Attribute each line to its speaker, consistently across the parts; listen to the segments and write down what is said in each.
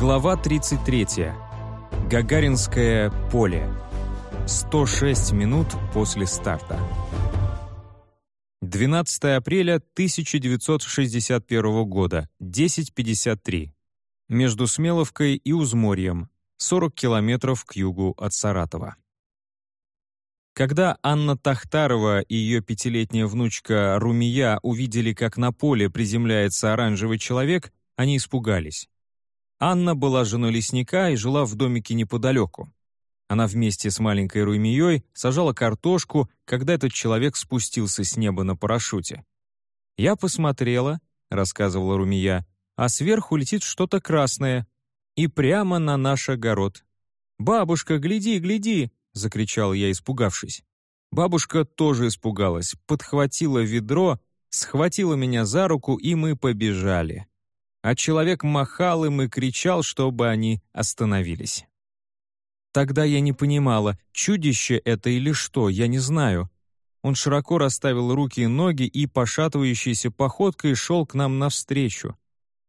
Speaker 1: Глава 33. Гагаринское поле. 106 минут после старта. 12 апреля 1961 года, 10.53. Между Смеловкой и Узморьем, 40 километров к югу от Саратова. Когда Анна Тахтарова и ее пятилетняя внучка Румия увидели, как на поле приземляется оранжевый человек, они испугались. Анна была женой лесника и жила в домике неподалеку. Она вместе с маленькой Руймией сажала картошку, когда этот человек спустился с неба на парашюте. «Я посмотрела», — рассказывала Румия, «а сверху летит что-то красное. И прямо на наш огород. «Бабушка, гляди, гляди!» — закричал я, испугавшись. Бабушка тоже испугалась, подхватила ведро, схватила меня за руку, и мы побежали. А человек махал им и кричал, чтобы они остановились. Тогда я не понимала, чудище это или что, я не знаю. Он широко расставил руки и ноги и, пошатывающейся походкой, шел к нам навстречу.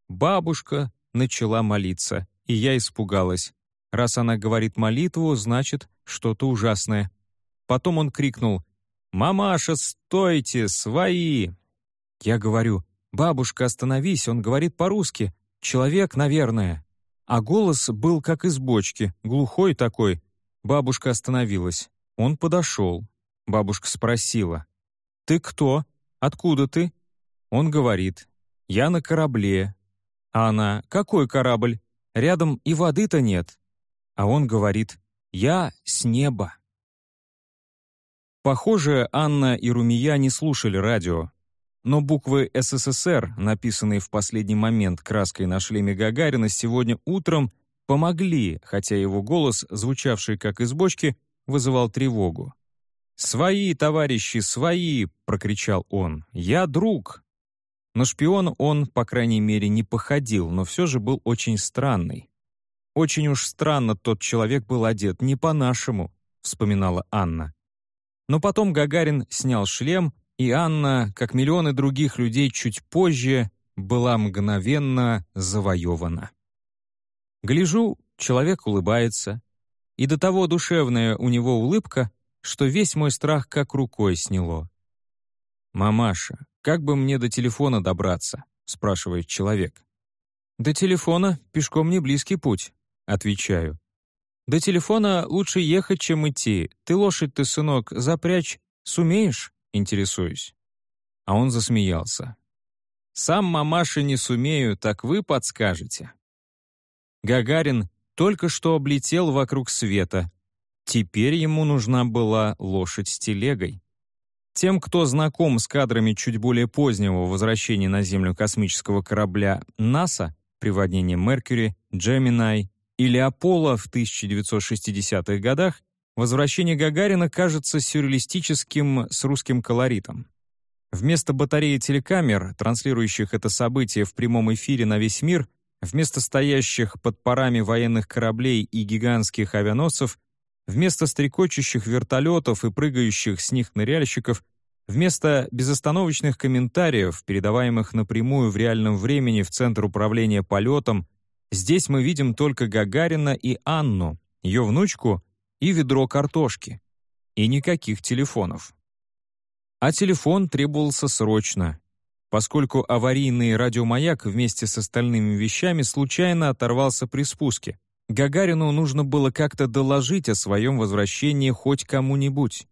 Speaker 1: Бабушка начала молиться, и я испугалась. Раз она говорит молитву, значит, что-то ужасное. Потом он крикнул «Мамаша, стойте, свои!» Я говорю «Бабушка, остановись, он говорит по-русски. Человек, наверное». А голос был как из бочки, глухой такой. Бабушка остановилась. Он подошел. Бабушка спросила «Ты кто? Откуда ты?» Он говорит «Я на корабле». А она «Какой корабль? Рядом и воды-то нет». А он говорит «Я с неба». Похоже, Анна и Румия не слушали радио. Но буквы «СССР», написанные в последний момент краской на шлеме Гагарина сегодня утром, помогли, хотя его голос, звучавший как из бочки, вызывал тревогу. «Свои, товарищи, свои!» — прокричал он. «Я друг!» Но шпион он, по крайней мере, не походил, но все же был очень странный. «Очень уж странно тот человек был одет, не по-нашему», — вспоминала Анна. Но потом Гагарин снял шлем, и Анна, как миллионы других людей чуть позже, была мгновенно завоевана. Гляжу, человек улыбается, и до того душевная у него улыбка, что весь мой страх как рукой сняло. «Мамаша, как бы мне до телефона добраться?» — спрашивает человек. «До телефона пешком не близкий путь», Отвечаю. «До телефона лучше ехать, чем идти. Ты лошадь ты, сынок, запрячь. Сумеешь?» Интересуюсь. А он засмеялся. «Сам мамаша не сумею, так вы подскажете». Гагарин только что облетел вокруг света. Теперь ему нужна была лошадь с телегой. Тем, кто знаком с кадрами чуть более позднего возвращения на Землю космического корабля НАСА, приводнение Меркьюри, Джеминай или Аполло в 1960-х годах, возвращение Гагарина кажется сюрреалистическим с русским колоритом. Вместо батареи телекамер, транслирующих это событие в прямом эфире на весь мир, вместо стоящих под парами военных кораблей и гигантских авианосцев, вместо стрекочущих вертолетов и прыгающих с них ныряльщиков, вместо безостановочных комментариев, передаваемых напрямую в реальном времени в Центр управления полетом Здесь мы видим только Гагарина и Анну, ее внучку и ведро картошки. И никаких телефонов. А телефон требовался срочно, поскольку аварийный радиомаяк вместе с остальными вещами случайно оторвался при спуске. Гагарину нужно было как-то доложить о своем возвращении хоть кому-нибудь.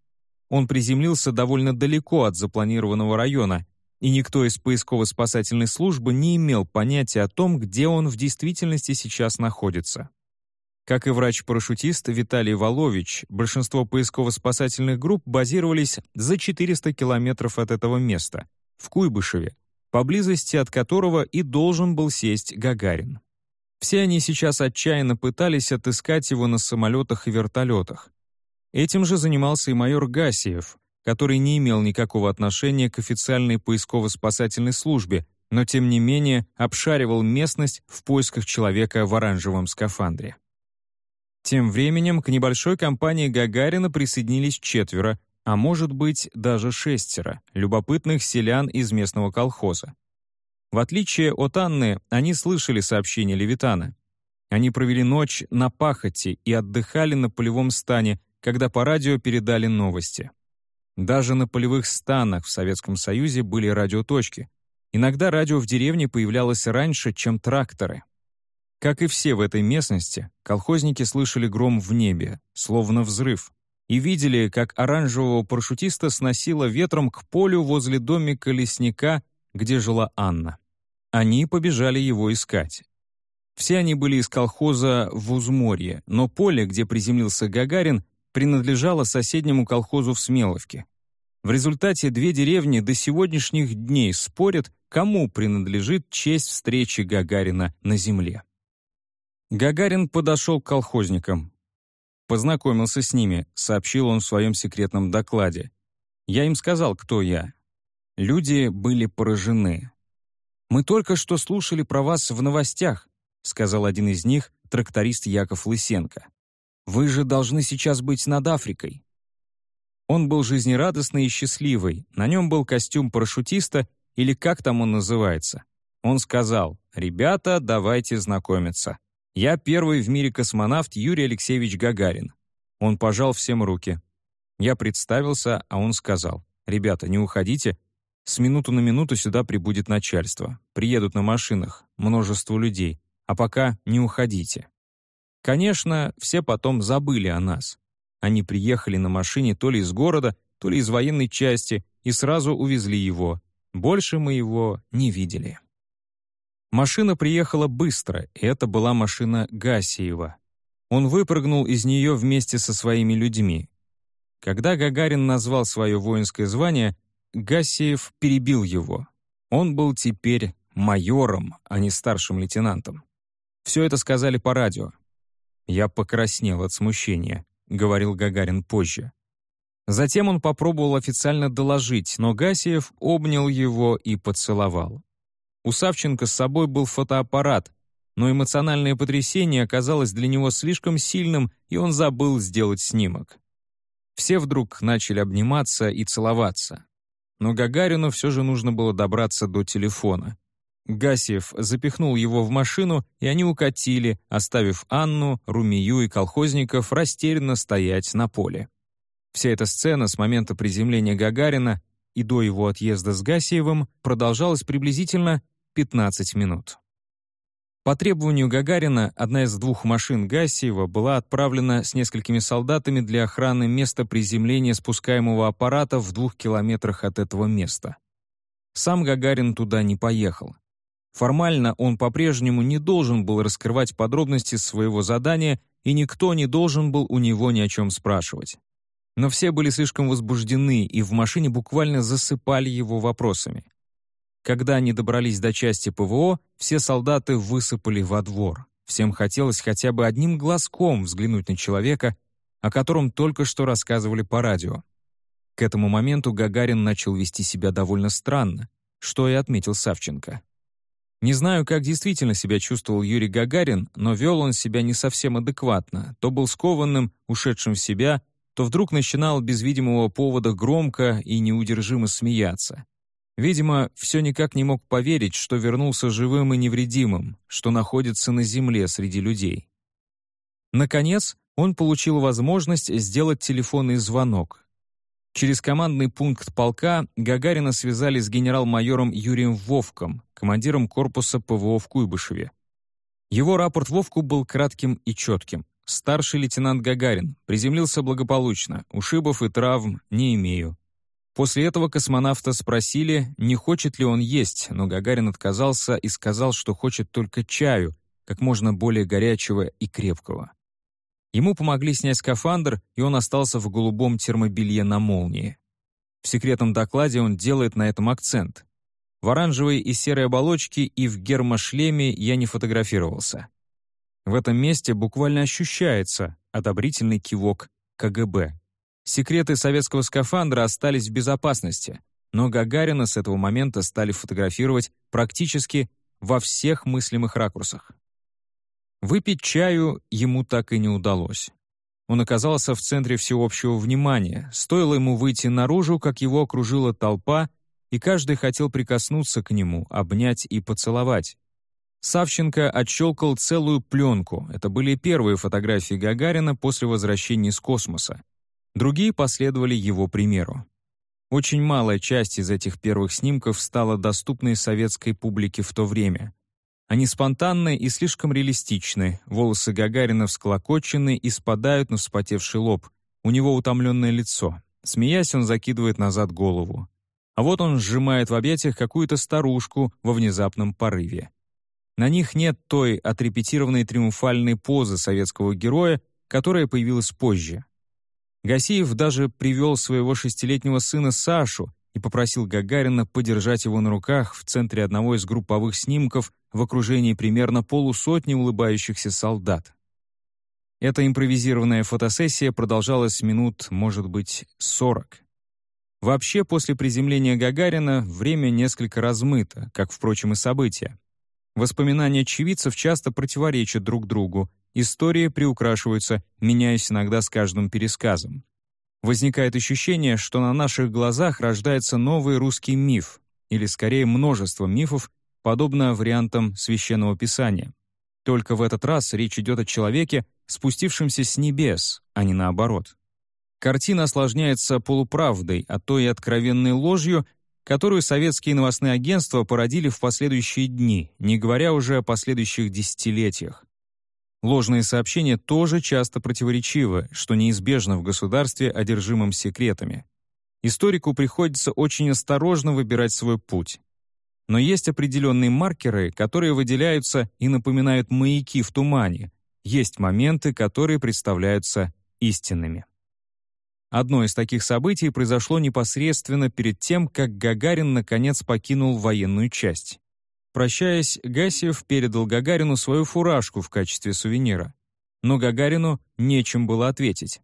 Speaker 1: Он приземлился довольно далеко от запланированного района, и никто из поисково-спасательной службы не имел понятия о том, где он в действительности сейчас находится. Как и врач-парашютист Виталий Волович, большинство поисково-спасательных групп базировались за 400 километров от этого места, в Куйбышеве, поблизости от которого и должен был сесть Гагарин. Все они сейчас отчаянно пытались отыскать его на самолетах и вертолетах. Этим же занимался и майор Гасиев, который не имел никакого отношения к официальной поисково-спасательной службе, но тем не менее обшаривал местность в поисках человека в оранжевом скафандре. Тем временем к небольшой компании Гагарина присоединились четверо, а может быть даже шестеро, любопытных селян из местного колхоза. В отличие от Анны, они слышали сообщение Левитана. Они провели ночь на пахоте и отдыхали на полевом стане, когда по радио передали новости. Даже на полевых станах в Советском Союзе были радиоточки. Иногда радио в деревне появлялось раньше, чем тракторы. Как и все в этой местности, колхозники слышали гром в небе, словно взрыв, и видели, как оранжевого парашютиста сносило ветром к полю возле домика лесника, где жила Анна. Они побежали его искать. Все они были из колхоза в Узморье, но поле, где приземлился Гагарин, принадлежало соседнему колхозу в Смеловке. В результате две деревни до сегодняшних дней спорят, кому принадлежит честь встречи Гагарина на земле. Гагарин подошел к колхозникам. Познакомился с ними, сообщил он в своем секретном докладе. Я им сказал, кто я. Люди были поражены. «Мы только что слушали про вас в новостях. — сказал один из них, тракторист Яков Лысенко. «Вы же должны сейчас быть над Африкой». Он был жизнерадостный и счастливый, на нем был костюм парашютиста или как там он называется. Он сказал, «Ребята, давайте знакомиться. Я первый в мире космонавт Юрий Алексеевич Гагарин». Он пожал всем руки. Я представился, а он сказал, «Ребята, не уходите, с минуту на минуту сюда прибудет начальство. Приедут на машинах, множество людей а пока не уходите. Конечно, все потом забыли о нас. Они приехали на машине то ли из города, то ли из военной части и сразу увезли его. Больше мы его не видели. Машина приехала быстро, и это была машина Гасиева. Он выпрыгнул из нее вместе со своими людьми. Когда Гагарин назвал свое воинское звание, Гасиев перебил его. Он был теперь майором, а не старшим лейтенантом. Все это сказали по радио. Я покраснел от смущения, говорил Гагарин позже. Затем он попробовал официально доложить, но Гасиев обнял его и поцеловал. У Савченко с собой был фотоаппарат, но эмоциональное потрясение оказалось для него слишком сильным, и он забыл сделать снимок. Все вдруг начали обниматься и целоваться. Но Гагарину все же нужно было добраться до телефона. Гасиев запихнул его в машину, и они укатили, оставив Анну, Румию и колхозников растерянно стоять на поле. Вся эта сцена с момента приземления Гагарина и до его отъезда с Гасиевым продолжалась приблизительно 15 минут. По требованию Гагарина одна из двух машин Гасиева была отправлена с несколькими солдатами для охраны места приземления спускаемого аппарата в двух километрах от этого места. Сам Гагарин туда не поехал. Формально он по-прежнему не должен был раскрывать подробности своего задания, и никто не должен был у него ни о чем спрашивать. Но все были слишком возбуждены и в машине буквально засыпали его вопросами. Когда они добрались до части ПВО, все солдаты высыпали во двор. Всем хотелось хотя бы одним глазком взглянуть на человека, о котором только что рассказывали по радио. К этому моменту Гагарин начал вести себя довольно странно, что и отметил Савченко. Не знаю, как действительно себя чувствовал Юрий Гагарин, но вел он себя не совсем адекватно. То был скованным, ушедшим в себя, то вдруг начинал без видимого повода громко и неудержимо смеяться. Видимо, все никак не мог поверить, что вернулся живым и невредимым, что находится на земле среди людей. Наконец, он получил возможность сделать телефонный звонок. Через командный пункт полка Гагарина связали с генерал-майором Юрием Вовком, командиром корпуса ПВО в Куйбышеве. Его рапорт Вовку был кратким и четким. Старший лейтенант Гагарин приземлился благополучно, ушибов и травм не имею. После этого космонавта спросили, не хочет ли он есть, но Гагарин отказался и сказал, что хочет только чаю, как можно более горячего и крепкого. Ему помогли снять скафандр, и он остался в голубом термобелье на молнии. В секретном докладе он делает на этом акцент. В оранжевой и серой оболочке и в гермошлеме я не фотографировался. В этом месте буквально ощущается одобрительный кивок КГБ. Секреты советского скафандра остались в безопасности, но Гагарина с этого момента стали фотографировать практически во всех мыслимых ракурсах. Выпить чаю ему так и не удалось. Он оказался в центре всеобщего внимания. Стоило ему выйти наружу, как его окружила толпа, и каждый хотел прикоснуться к нему, обнять и поцеловать. Савченко отщелкал целую пленку. Это были первые фотографии Гагарина после возвращения из космоса. Другие последовали его примеру. Очень малая часть из этих первых снимков стала доступной советской публике в то время. Они спонтанны и слишком реалистичны, волосы Гагарина всклокочены и спадают на вспотевший лоб. У него утомленное лицо. Смеясь, он закидывает назад голову. А вот он сжимает в объятиях какую-то старушку во внезапном порыве. На них нет той отрепетированной триумфальной позы советского героя, которая появилась позже. Гасиев даже привел своего шестилетнего сына Сашу и попросил Гагарина подержать его на руках в центре одного из групповых снимков в окружении примерно полусотни улыбающихся солдат. Эта импровизированная фотосессия продолжалась минут, может быть, сорок. Вообще, после приземления Гагарина время несколько размыто, как, впрочем, и события. Воспоминания очевидцев часто противоречат друг другу, истории приукрашиваются, меняясь иногда с каждым пересказом. Возникает ощущение, что на наших глазах рождается новый русский миф, или скорее множество мифов, подобно вариантам священного писания. Только в этот раз речь идет о человеке, спустившемся с небес, а не наоборот. Картина осложняется полуправдой, а то и откровенной ложью, которую советские новостные агентства породили в последующие дни, не говоря уже о последующих десятилетиях. Ложные сообщения тоже часто противоречивы, что неизбежно в государстве, одержимом секретами. Историку приходится очень осторожно выбирать свой путь. Но есть определенные маркеры, которые выделяются и напоминают маяки в тумане. Есть моменты, которые представляются истинными. Одно из таких событий произошло непосредственно перед тем, как Гагарин наконец покинул военную часть. Прощаясь, Гасиев передал Гагарину свою фуражку в качестве сувенира. Но Гагарину нечем было ответить.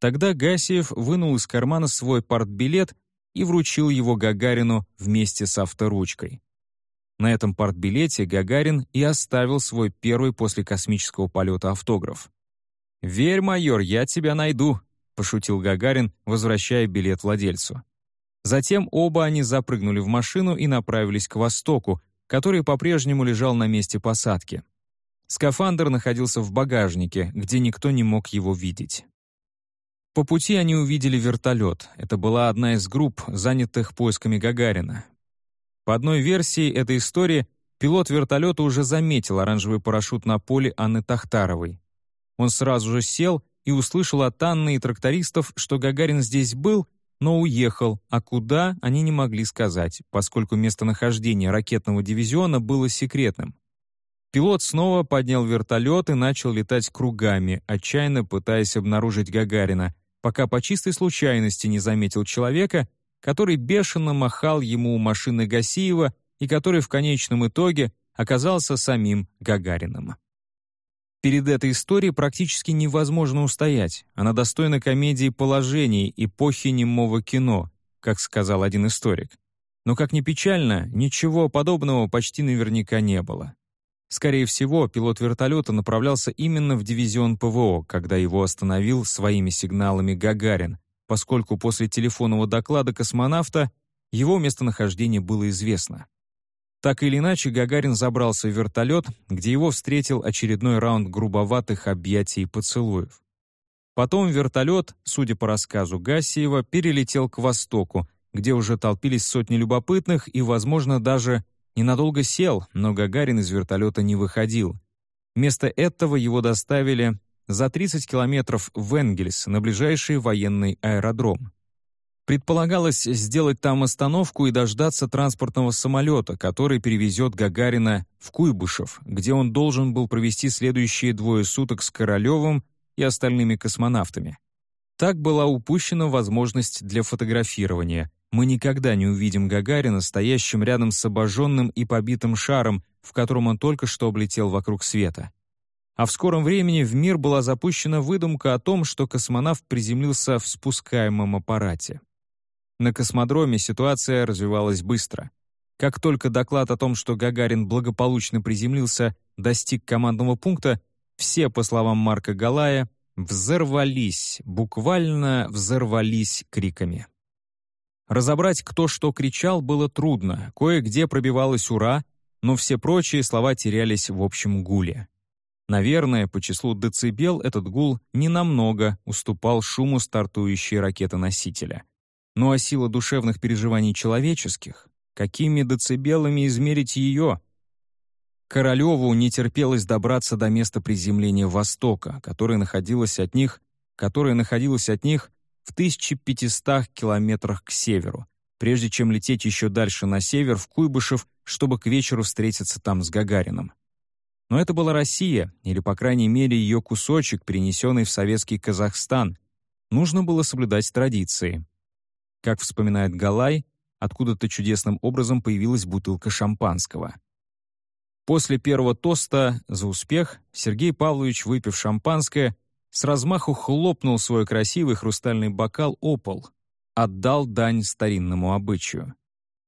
Speaker 1: Тогда Гасиев вынул из кармана свой партбилет и вручил его Гагарину вместе с авторучкой. На этом партбилете Гагарин и оставил свой первый после космического полета автограф. «Верь, майор, я тебя найду», — пошутил Гагарин, возвращая билет владельцу. Затем оба они запрыгнули в машину и направились к востоку, который по-прежнему лежал на месте посадки. Скафандр находился в багажнике, где никто не мог его видеть. По пути они увидели вертолет. Это была одна из групп, занятых поисками Гагарина. По одной версии этой истории, пилот вертолета уже заметил оранжевый парашют на поле Анны Тахтаровой. Он сразу же сел и услышал от Анны и трактористов, что Гагарин здесь был, но уехал, а куда они не могли сказать, поскольку местонахождение ракетного дивизиона было секретным. Пилот снова поднял вертолет и начал летать кругами, отчаянно пытаясь обнаружить Гагарина, пока по чистой случайности не заметил человека, который бешено махал ему у машины Гасиева и который в конечном итоге оказался самим Гагарином. Перед этой историей практически невозможно устоять. Она достойна комедии положений эпохи немого кино, как сказал один историк. Но, как ни печально, ничего подобного почти наверняка не было. Скорее всего, пилот вертолета направлялся именно в дивизион ПВО, когда его остановил своими сигналами Гагарин, поскольку после телефонного доклада космонавта его местонахождение было известно. Так или иначе, Гагарин забрался в вертолет, где его встретил очередной раунд грубоватых объятий и поцелуев. Потом вертолет, судя по рассказу Гассиева, перелетел к востоку, где уже толпились сотни любопытных и, возможно, даже ненадолго сел, но Гагарин из вертолета не выходил. Вместо этого его доставили за 30 километров в Энгельс, на ближайший военный аэродром. Предполагалось сделать там остановку и дождаться транспортного самолета, который перевезет Гагарина в Куйбышев, где он должен был провести следующие двое суток с Королевым и остальными космонавтами. Так была упущена возможность для фотографирования. Мы никогда не увидим Гагарина стоящим рядом с обожженным и побитым шаром, в котором он только что облетел вокруг света. А в скором времени в мир была запущена выдумка о том, что космонавт приземлился в спускаемом аппарате. На космодроме ситуация развивалась быстро. Как только доклад о том, что Гагарин благополучно приземлился, достиг командного пункта, все, по словам Марка Галая, взорвались, буквально взорвались криками. Разобрать, кто что кричал, было трудно. Кое-где пробивалось «Ура!», но все прочие слова терялись в общем гуле. Наверное, по числу децибел этот гул ненамного уступал шуму стартующей ракеты-носителя. Ну а сила душевных переживаний человеческих? Какими децибелами измерить ее? Королеву не терпелось добраться до места приземления Востока, которое находилось от них, которое находилось от них в 1500 километрах к северу, прежде чем лететь еще дальше на север, в Куйбышев, чтобы к вечеру встретиться там с Гагарином. Но это была Россия, или, по крайней мере, ее кусочек, перенесенный в советский Казахстан. Нужно было соблюдать традиции. Как вспоминает Галай, откуда-то чудесным образом появилась бутылка шампанского. После первого тоста за успех Сергей Павлович, выпив шампанское, с размаху хлопнул свой красивый хрустальный бокал о пол, отдал дань старинному обычаю.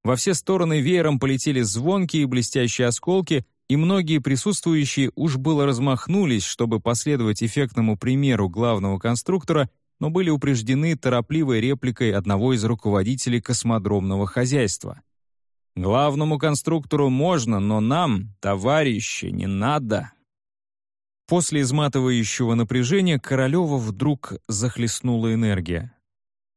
Speaker 1: Во все стороны веером полетели звонкие блестящие осколки, и многие присутствующие уж было размахнулись, чтобы последовать эффектному примеру главного конструктора, но были упреждены торопливой репликой одного из руководителей космодромного хозяйства. «Главному конструктору можно, но нам, товарищи, не надо». После изматывающего напряжения Королева вдруг захлестнула энергия.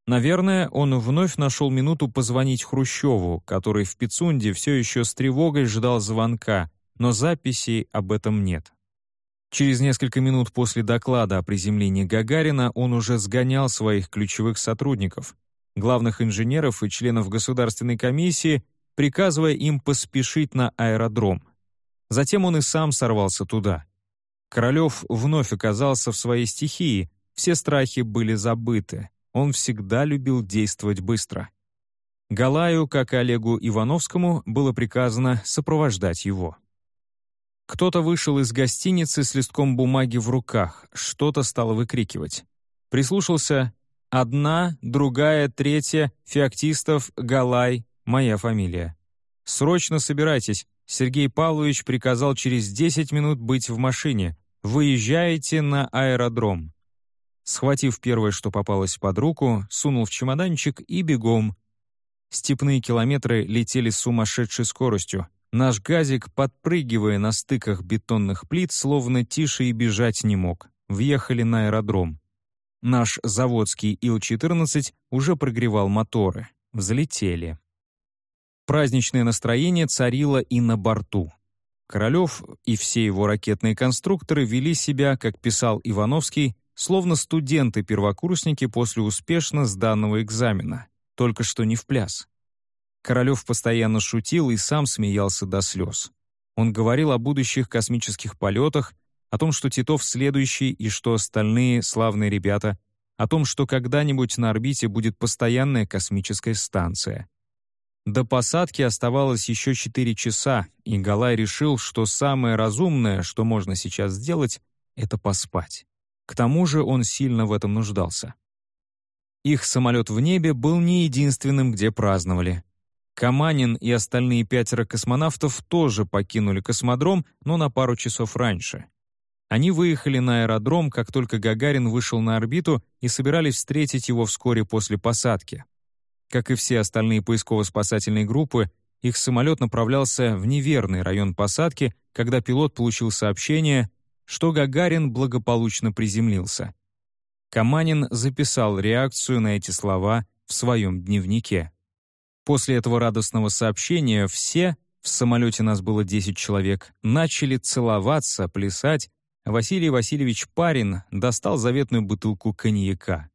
Speaker 1: Наверное, он вновь нашел минуту позвонить Хрущеву, который в Пицунде все еще с тревогой ждал звонка, но записей об этом нет. Через несколько минут после доклада о приземлении Гагарина он уже сгонял своих ключевых сотрудников, главных инженеров и членов Государственной комиссии, приказывая им поспешить на аэродром. Затем он и сам сорвался туда. Королев вновь оказался в своей стихии, все страхи были забыты, он всегда любил действовать быстро. Галаю, как и Олегу Ивановскому, было приказано сопровождать его. Кто-то вышел из гостиницы с листком бумаги в руках, что-то стало выкрикивать. Прислушался «Одна, другая, третья, Феоктистов, Галай, моя фамилия». «Срочно собирайтесь, Сергей Павлович приказал через 10 минут быть в машине. Выезжаете на аэродром». Схватив первое, что попалось под руку, сунул в чемоданчик и бегом. Степные километры летели с сумасшедшей скоростью. Наш газик, подпрыгивая на стыках бетонных плит, словно тише и бежать не мог. Въехали на аэродром. Наш заводский Ил-14 уже прогревал моторы. Взлетели. Праздничное настроение царило и на борту. Королев и все его ракетные конструкторы вели себя, как писал Ивановский, словно студенты-первокурсники после успешно сданного экзамена, только что не в пляс. Королев постоянно шутил и сам смеялся до слез. Он говорил о будущих космических полетах, о том, что Титов следующий и что остальные славные ребята, о том, что когда-нибудь на орбите будет постоянная космическая станция. До посадки оставалось еще 4 часа, и Галай решил, что самое разумное, что можно сейчас сделать, это поспать. К тому же он сильно в этом нуждался. Их самолет в небе был не единственным, где праздновали. Каманин и остальные пятеро космонавтов тоже покинули космодром, но на пару часов раньше. Они выехали на аэродром, как только Гагарин вышел на орбиту и собирались встретить его вскоре после посадки. Как и все остальные поисково-спасательные группы, их самолет направлялся в неверный район посадки, когда пилот получил сообщение, что Гагарин благополучно приземлился. Каманин записал реакцию на эти слова в своем дневнике. После этого радостного сообщения все, в самолете нас было 10 человек, начали целоваться, плясать, Василий Васильевич Парин достал заветную бутылку коньяка.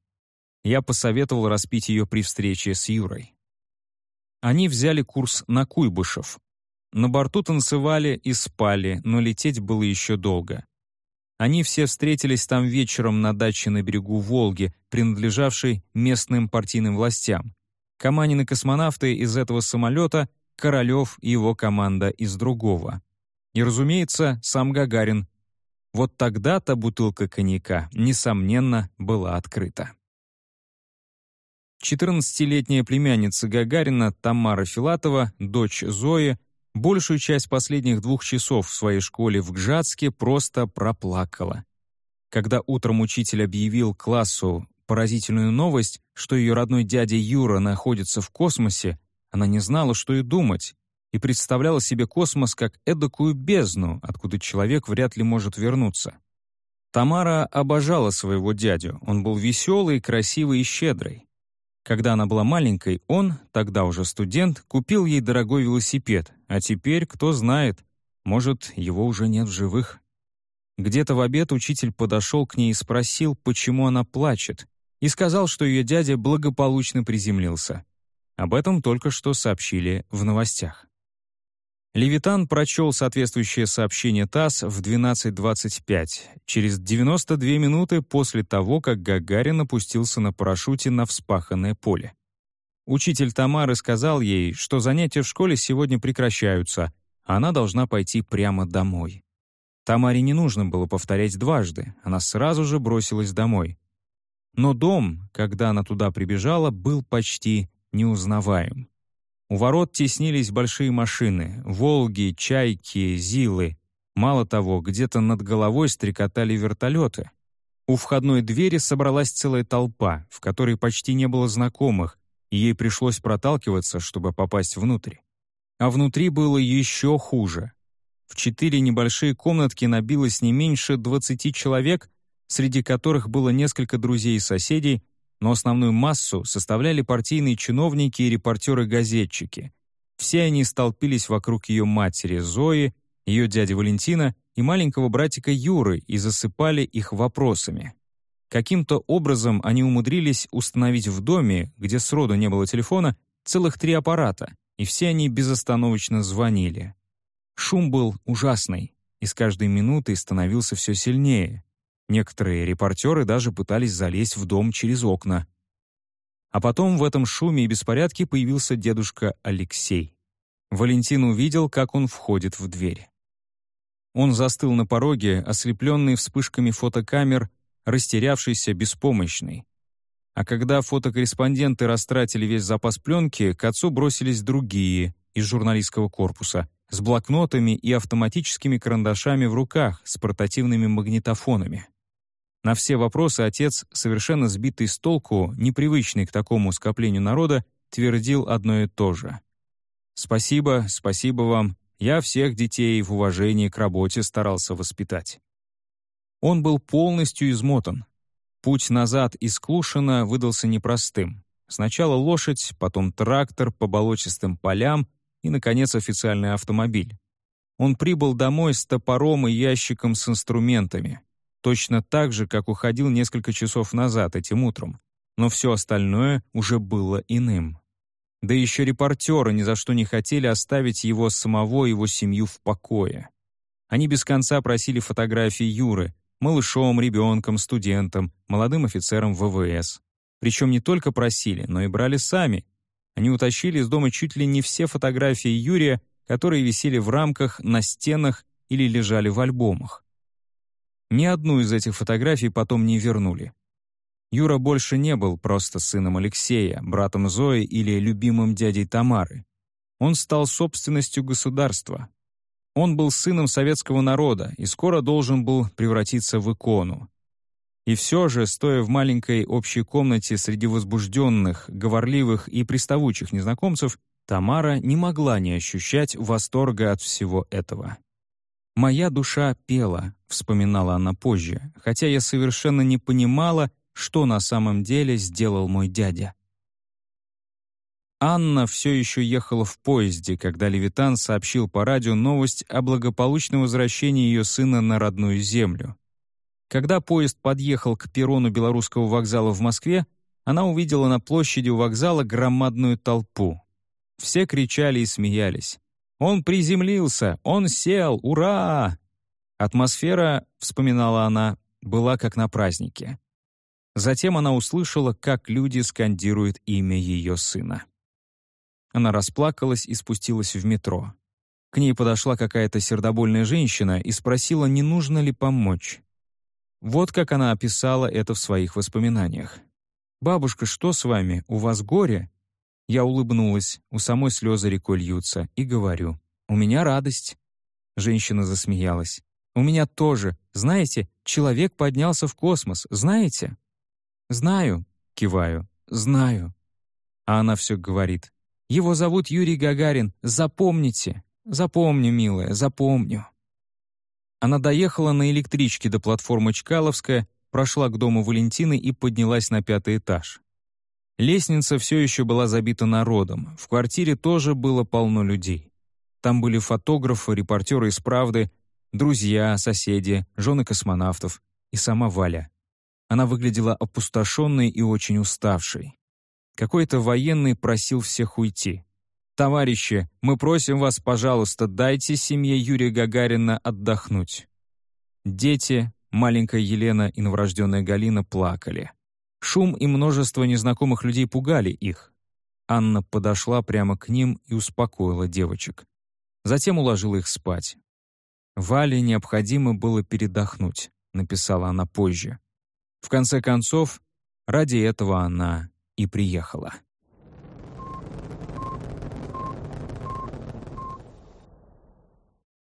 Speaker 1: Я посоветовал распить ее при встрече с Юрой. Они взяли курс на Куйбышев. На борту танцевали и спали, но лететь было еще долго. Они все встретились там вечером на даче на берегу Волги, принадлежавшей местным партийным властям. Каманин космонавты из этого самолета, Королев и его команда из другого. И, разумеется, сам Гагарин. Вот тогда-то бутылка коньяка, несомненно, была открыта. 14-летняя племянница Гагарина Тамара Филатова, дочь Зои, большую часть последних двух часов в своей школе в Гжатске просто проплакала. Когда утром учитель объявил классу поразительную новость, что ее родной дядя Юра находится в космосе, она не знала, что и думать. и представляла себе космос как эдакую бездну, откуда человек вряд ли может вернуться. Тамара обожала своего дядю, он был веселый, красивый и щедрый. Когда она была маленькой, он, тогда уже студент, купил ей дорогой велосипед, а теперь, кто знает, может, его уже нет в живых. Где-то в обед учитель подошел к ней и спросил, почему она плачет, и сказал, что ее дядя благополучно приземлился. Об этом только что сообщили в новостях. Левитан прочел соответствующее сообщение ТАСС в 12.25, через 92 минуты после того, как Гагарин опустился на парашюте на вспаханное поле. Учитель Тамары сказал ей, что занятия в школе сегодня прекращаются, а она должна пойти прямо домой. Тамаре не нужно было повторять дважды, она сразу же бросилась домой. Но дом, когда она туда прибежала, был почти неузнаваем. У ворот теснились большие машины — «Волги», «Чайки», «Зилы». Мало того, где-то над головой стрекотали вертолеты. У входной двери собралась целая толпа, в которой почти не было знакомых, и ей пришлось проталкиваться, чтобы попасть внутрь. А внутри было еще хуже. В четыре небольшие комнатки набилось не меньше 20 человек, среди которых было несколько друзей и соседей, но основную массу составляли партийные чиновники и репортеры-газетчики. Все они столпились вокруг ее матери Зои, ее дяди Валентина и маленького братика Юры и засыпали их вопросами. Каким-то образом они умудрились установить в доме, где сроду не было телефона, целых три аппарата, и все они безостановочно звонили. Шум был ужасный, и с каждой минутой становился все сильнее. Некоторые репортеры даже пытались залезть в дом через окна. А потом в этом шуме и беспорядке появился дедушка Алексей. Валентин увидел, как он входит в дверь. Он застыл на пороге, ослепленный вспышками фотокамер, растерявшийся, беспомощный. А когда фотокорреспонденты растратили весь запас пленки, к отцу бросились другие из журналистского корпуса с блокнотами и автоматическими карандашами в руках с портативными магнитофонами. На все вопросы отец, совершенно сбитый с толку, непривычный к такому скоплению народа, твердил одно и то же. «Спасибо, спасибо вам. Я всех детей в уважении к работе старался воспитать». Он был полностью измотан. Путь назад из Клушина выдался непростым. Сначала лошадь, потом трактор по болотистым полям и, наконец, официальный автомобиль. Он прибыл домой с топором и ящиком с инструментами точно так же, как уходил несколько часов назад этим утром, но все остальное уже было иным. Да еще репортеры ни за что не хотели оставить его самого и его семью в покое. Они без конца просили фотографии Юры, малышом, ребенком, студентом, молодым офицером ВВС. Причем не только просили, но и брали сами. Они утащили из дома чуть ли не все фотографии Юрия, которые висели в рамках, на стенах или лежали в альбомах. Ни одну из этих фотографий потом не вернули. Юра больше не был просто сыном Алексея, братом Зои или любимым дядей Тамары. Он стал собственностью государства. Он был сыном советского народа и скоро должен был превратиться в икону. И все же, стоя в маленькой общей комнате среди возбужденных, говорливых и приставучих незнакомцев, Тамара не могла не ощущать восторга от всего этого. «Моя душа пела», — вспоминала она позже, хотя я совершенно не понимала, что на самом деле сделал мой дядя. Анна все еще ехала в поезде, когда Левитан сообщил по радио новость о благополучном возвращении ее сына на родную землю. Когда поезд подъехал к перрону Белорусского вокзала в Москве, она увидела на площади у вокзала громадную толпу. Все кричали и смеялись. Он приземлился, он сел, ура! Атмосфера, вспоминала она, была как на празднике. Затем она услышала, как люди скандируют имя ее сына. Она расплакалась и спустилась в метро. К ней подошла какая-то сердобольная женщина и спросила, не нужно ли помочь. Вот как она описала это в своих воспоминаниях. «Бабушка, что с вами? У вас горе?» Я улыбнулась, у самой слезы рекой льются, и говорю, «У меня радость». Женщина засмеялась. «У меня тоже. Знаете, человек поднялся в космос. Знаете?» «Знаю», — киваю, «знаю». А она все говорит. Его зовут Юрий Гагарин. Запомните. Запомню, милая, запомню». Она доехала на электричке до платформы Чкаловская, прошла к дому Валентины и поднялась на пятый этаж. Лестница все еще была забита народом, в квартире тоже было полно людей. Там были фотографы, репортеры из «Правды», друзья, соседи, жены космонавтов и сама Валя. Она выглядела опустошенной и очень уставшей. Какой-то военный просил всех уйти. «Товарищи, мы просим вас, пожалуйста, дайте семье Юрия Гагарина отдохнуть». Дети, маленькая Елена и новорожденная Галина плакали. Шум и множество незнакомых людей пугали их. Анна подошла прямо к ним и успокоила девочек. Затем уложила их спать. «Вале необходимо было передохнуть», — написала она позже. В конце концов, ради этого она и приехала.